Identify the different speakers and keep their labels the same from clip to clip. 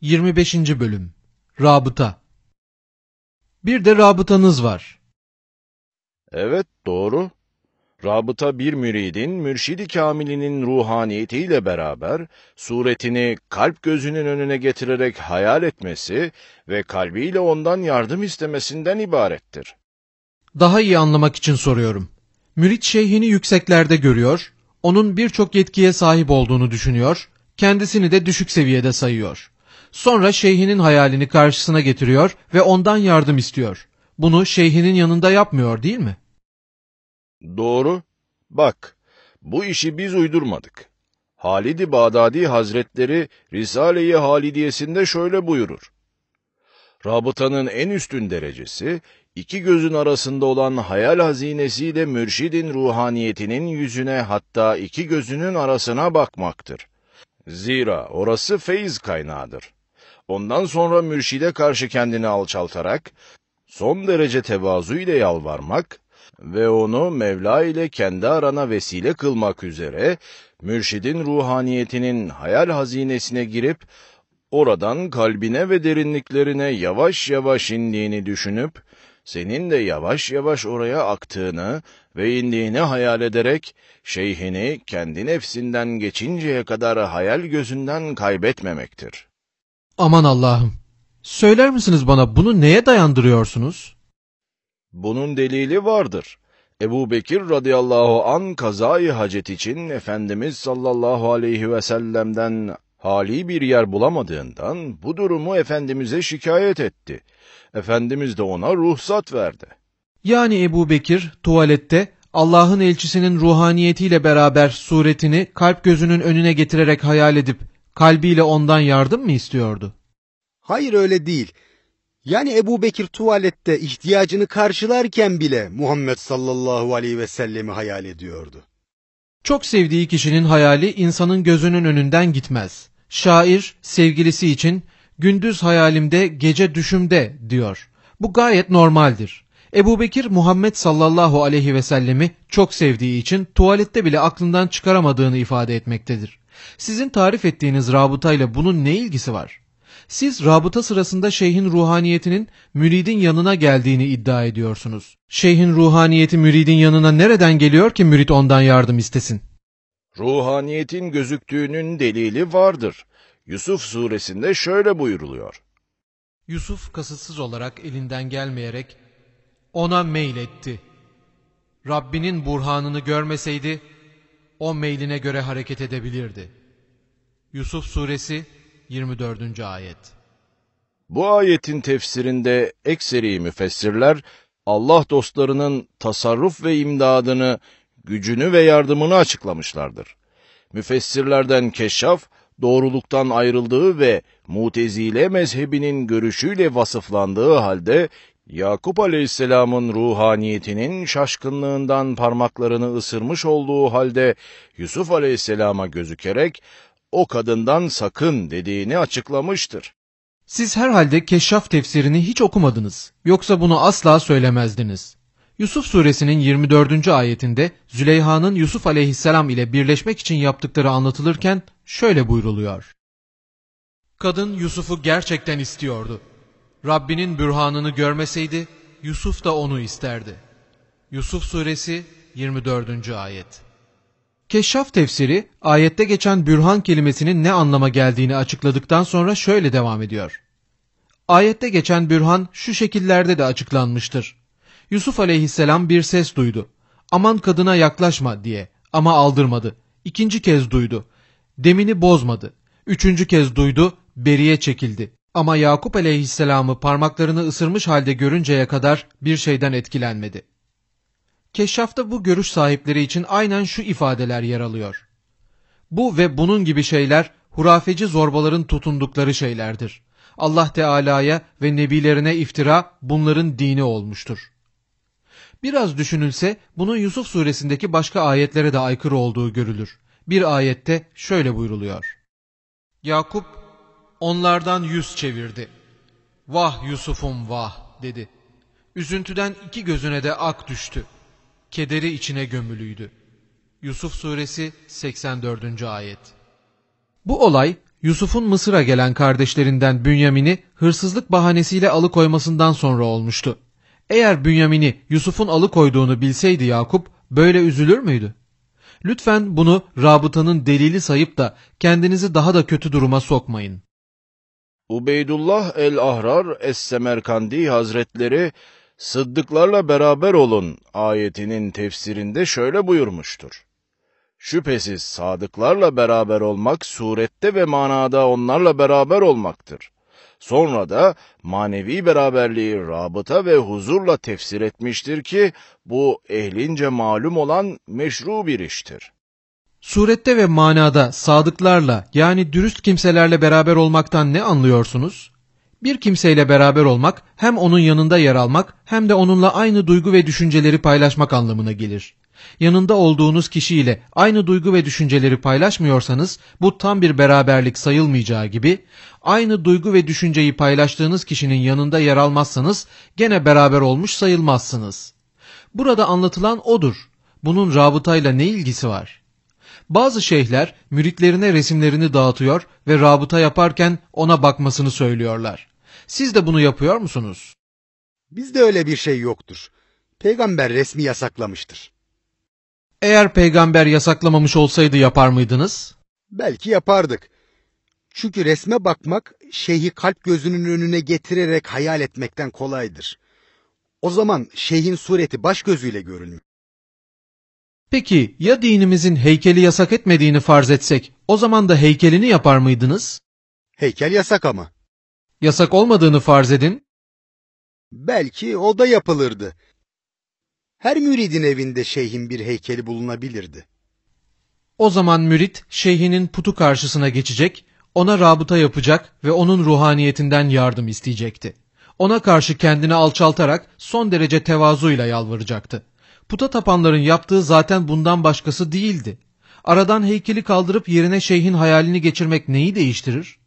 Speaker 1: 25. Bölüm Rabıta Bir de rabıtanız var.
Speaker 2: Evet, doğru. Rabıta bir müridin, mürşidi kamilinin ruhaniyetiyle beraber, suretini kalp gözünün önüne getirerek hayal etmesi ve kalbiyle ondan yardım istemesinden ibarettir.
Speaker 1: Daha iyi anlamak için soruyorum. Mürit şeyhini yükseklerde görüyor, onun birçok yetkiye sahip olduğunu düşünüyor, kendisini de düşük seviyede sayıyor. Sonra şeyhinin hayalini karşısına getiriyor ve ondan yardım istiyor. Bunu şeyhinin yanında yapmıyor değil mi?
Speaker 2: Doğru. Bak, bu işi biz uydurmadık. Halid-i Bağdadi Hazretleri Risale-i Halidiyesinde şöyle buyurur. Rabıtanın en üstün derecesi, iki gözün arasında olan hayal hazinesiyle mürşidin ruhaniyetinin yüzüne hatta iki gözünün arasına bakmaktır. Zira orası feyiz kaynağıdır. Ondan sonra mürşide karşı kendini alçaltarak, son derece tevazu ile yalvarmak ve onu Mevla ile kendi arana vesile kılmak üzere, mürşidin ruhaniyetinin hayal hazinesine girip, oradan kalbine ve derinliklerine yavaş yavaş indiğini düşünüp, senin de yavaş yavaş oraya aktığını ve indiğini hayal ederek, şeyhini kendi nefsinden geçinceye kadar hayal gözünden kaybetmemektir.
Speaker 1: Aman Allah'ım. Söyler misiniz bana bunu neye dayandırıyorsunuz?
Speaker 2: Bunun delili vardır. Ebu Bekir radıyallahu an kazayı hacet için Efendimiz sallallahu aleyhi ve sellem'den hali bir yer bulamadığından bu durumu Efendimiz'e şikayet etti. Efendimiz de ona ruhsat verdi.
Speaker 1: Yani Ebu Bekir tuvalette Allah'ın elçisinin ruhaniyetiyle beraber suretini kalp gözünün önüne getirerek hayal edip kalbiyle ondan yardım mı istiyordu?
Speaker 3: Hayır öyle değil. Yani Ebu Bekir tuvalette ihtiyacını karşılarken bile Muhammed sallallahu aleyhi ve sellemi hayal ediyordu.
Speaker 1: Çok sevdiği kişinin hayali insanın gözünün önünden gitmez. Şair sevgilisi için gündüz hayalimde gece düşümde diyor. Bu gayet normaldir. Ebu Bekir Muhammed sallallahu aleyhi ve sellemi çok sevdiği için tuvalette bile aklından çıkaramadığını ifade etmektedir. Sizin tarif ettiğiniz rabıtayla bunun ne ilgisi var? Siz rabıta sırasında şeyhin ruhaniyetinin müridin yanına geldiğini iddia ediyorsunuz. Şeyhin ruhaniyeti müridin yanına nereden geliyor ki mürid ondan yardım istesin?
Speaker 2: Ruhaniyetin gözüktüğünün delili vardır. Yusuf suresinde şöyle buyuruluyor.
Speaker 1: Yusuf kasıtsız olarak elinden gelmeyerek ona meyletti. Rabbinin burhanını görmeseydi o meyline göre hareket edebilirdi. Yusuf suresi 24. ayet
Speaker 2: Bu ayetin tefsirinde ekseri müfessirler Allah dostlarının tasarruf ve imdadını, gücünü ve yardımını açıklamışlardır. Müfessirlerden Keşşaf, doğruluktan ayrıldığı ve Mutezile mezhebinin görüşüyle vasıflandığı halde Yakup Aleyhisselam'ın ruhaniyetinin şaşkınlığından parmaklarını ısırmış olduğu halde Yusuf Aleyhisselam'a gözükerek o kadından sakın dediğini açıklamıştır.
Speaker 1: Siz herhalde Keşşaf tefsirini hiç okumadınız. Yoksa bunu asla söylemezdiniz. Yusuf suresinin 24. ayetinde Züleyha'nın Yusuf aleyhisselam ile birleşmek için yaptıkları anlatılırken şöyle buyruluyor. Kadın Yusuf'u gerçekten istiyordu. Rabbinin bürhanını görmeseydi Yusuf da onu isterdi. Yusuf suresi 24. ayet Keşşaf tefsiri ayette geçen bürhan kelimesinin ne anlama geldiğini açıkladıktan sonra şöyle devam ediyor. Ayette geçen bürhan şu şekillerde de açıklanmıştır. Yusuf aleyhisselam bir ses duydu. Aman kadına yaklaşma diye ama aldırmadı. İkinci kez duydu. Demini bozmadı. Üçüncü kez duydu, beriye çekildi. Ama Yakup aleyhisselamı parmaklarını ısırmış halde görünceye kadar bir şeyden etkilenmedi. Keşşafta bu görüş sahipleri için aynen şu ifadeler yer alıyor. Bu ve bunun gibi şeyler hurafeci zorbaların tutundukları şeylerdir. Allah Teala'ya ve nebilerine iftira bunların dini olmuştur. Biraz düşünülse bunun Yusuf suresindeki başka ayetlere de aykırı olduğu görülür. Bir ayette şöyle buyruluyor. Yakup onlardan yüz çevirdi. Vah Yusuf'um vah dedi. Üzüntüden iki gözüne de ak düştü. Kederi içine gömülüydü. Yusuf suresi 84. ayet Bu olay Yusuf'un Mısır'a gelen kardeşlerinden Bünyamin'i hırsızlık bahanesiyle alıkoymasından sonra olmuştu. Eğer Bünyamin'i Yusuf'un alıkoyduğunu bilseydi Yakup böyle üzülür müydü? Lütfen bunu rabıtanın delili sayıp da kendinizi daha da kötü duruma sokmayın.
Speaker 2: Ubeydullah el-Ahrar Es-Semerkandi Hazretleri Sıddıklarla beraber olun ayetinin tefsirinde şöyle buyurmuştur. Şüphesiz sadıklarla beraber olmak surette ve manada onlarla beraber olmaktır. Sonra da manevi beraberliği rabıta ve huzurla tefsir etmiştir ki bu ehlince malum olan meşru bir iştir.
Speaker 1: Surette ve manada sadıklarla yani dürüst kimselerle beraber olmaktan ne anlıyorsunuz? Bir kimseyle beraber olmak hem onun yanında yer almak hem de onunla aynı duygu ve düşünceleri paylaşmak anlamına gelir. Yanında olduğunuz kişiyle aynı duygu ve düşünceleri paylaşmıyorsanız bu tam bir beraberlik sayılmayacağı gibi aynı duygu ve düşünceyi paylaştığınız kişinin yanında yer almazsanız gene beraber olmuş sayılmazsınız. Burada anlatılan odur. Bunun rabıtayla ne ilgisi var? Bazı şeyhler müritlerine resimlerini dağıtıyor ve rabıta yaparken ona bakmasını söylüyorlar. Siz de bunu yapıyor musunuz?
Speaker 3: Bizde öyle bir şey yoktur. Peygamber resmi yasaklamıştır.
Speaker 1: Eğer peygamber yasaklamamış olsaydı yapar mıydınız?
Speaker 3: Belki yapardık. Çünkü resme bakmak şeyhi kalp gözünün önüne getirerek hayal etmekten kolaydır. O zaman şeyhin sureti baş gözüyle görülmüyor.
Speaker 1: Peki ya dinimizin heykeli yasak etmediğini farz etsek o zaman da heykelini yapar mıydınız?
Speaker 3: Heykel yasak ama.
Speaker 1: Yasak olmadığını farz edin.
Speaker 3: Belki o da yapılırdı. Her müridin evinde şeyhin bir heykeli bulunabilirdi.
Speaker 1: O zaman mürit şeyhinin putu karşısına geçecek, ona rabıta yapacak ve onun ruhaniyetinden yardım isteyecekti. Ona karşı kendini alçaltarak son derece tevazuyla yalvaracaktı. Puta tapanların yaptığı zaten bundan başkası değildi. Aradan heykeli kaldırıp yerine şeyhin hayalini geçirmek neyi değiştirir?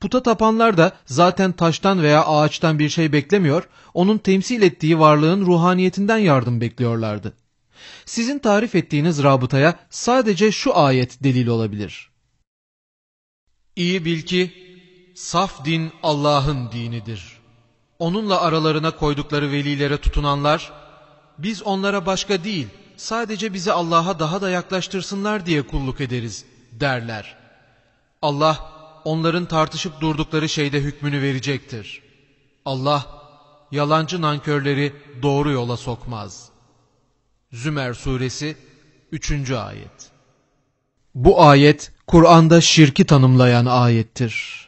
Speaker 1: Puta tapanlar da zaten taştan veya ağaçtan bir şey beklemiyor, onun temsil ettiği varlığın ruhaniyetinden yardım bekliyorlardı. Sizin tarif ettiğiniz rabıtaya sadece şu ayet delil olabilir. İyi bil ki saf din Allah'ın dinidir. Onunla aralarına koydukları velilere tutunanlar, biz onlara başka değil, sadece bizi Allah'a daha da yaklaştırsınlar diye kulluk ederiz derler. Allah onların tartışıp durdukları şeyde hükmünü verecektir. Allah yalancı nankörleri doğru yola sokmaz. Zümer suresi 3. ayet Bu ayet Kur'an'da şirki tanımlayan ayettir.